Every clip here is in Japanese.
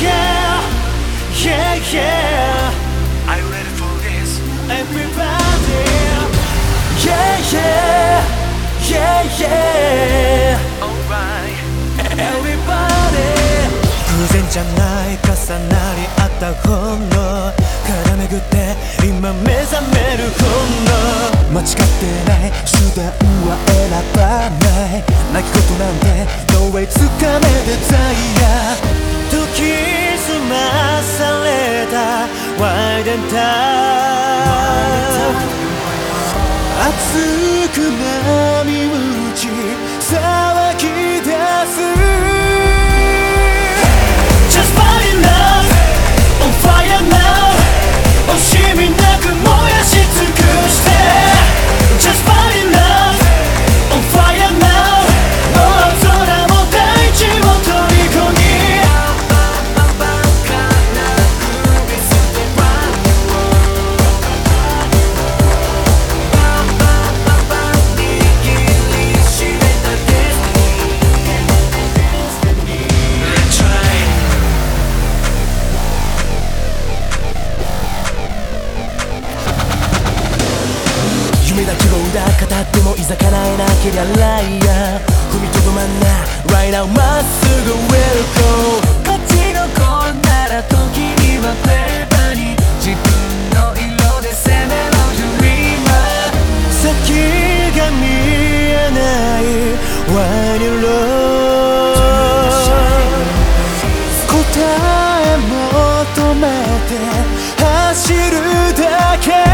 yeah, yeah, yeah. Are you ready for this? Everybody, yeah, yeah, yeah, yeah. Alright. Everybody. 偶然じゃない重なり合ったほんの絡めぐって今目覚めるほんの間違ってない手段は選ばない泣き言なんて No way つかめデザイア時澄まされた。ワイデンタ熱く波打だ希望だ語ってもいざ叶えなけりゃライアー。踏みとどまんな。Right now まっすぐ Welcome こっちの子なら時にはフレーバーに自分の色で攻めろ Dreamer 先が見えない。When you love 答え求めて走るだけ。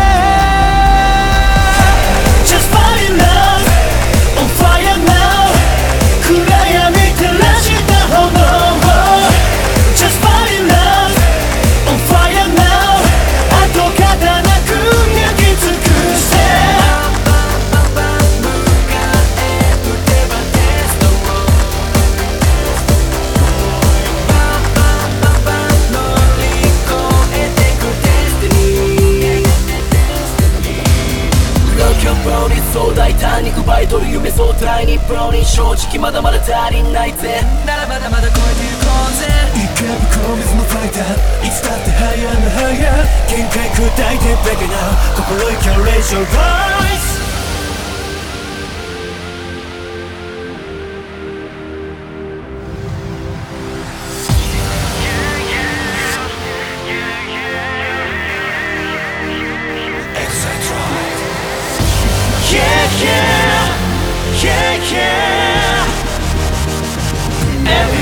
にプロに正直まだまだ足りないぜ。ならまだまだ超えてゆこうぜ。池袋水のファイターいつだって早な早限界砕いて Back now 心意気を Raise your voice Yeah, yeah, yeah, yeah. Everybody.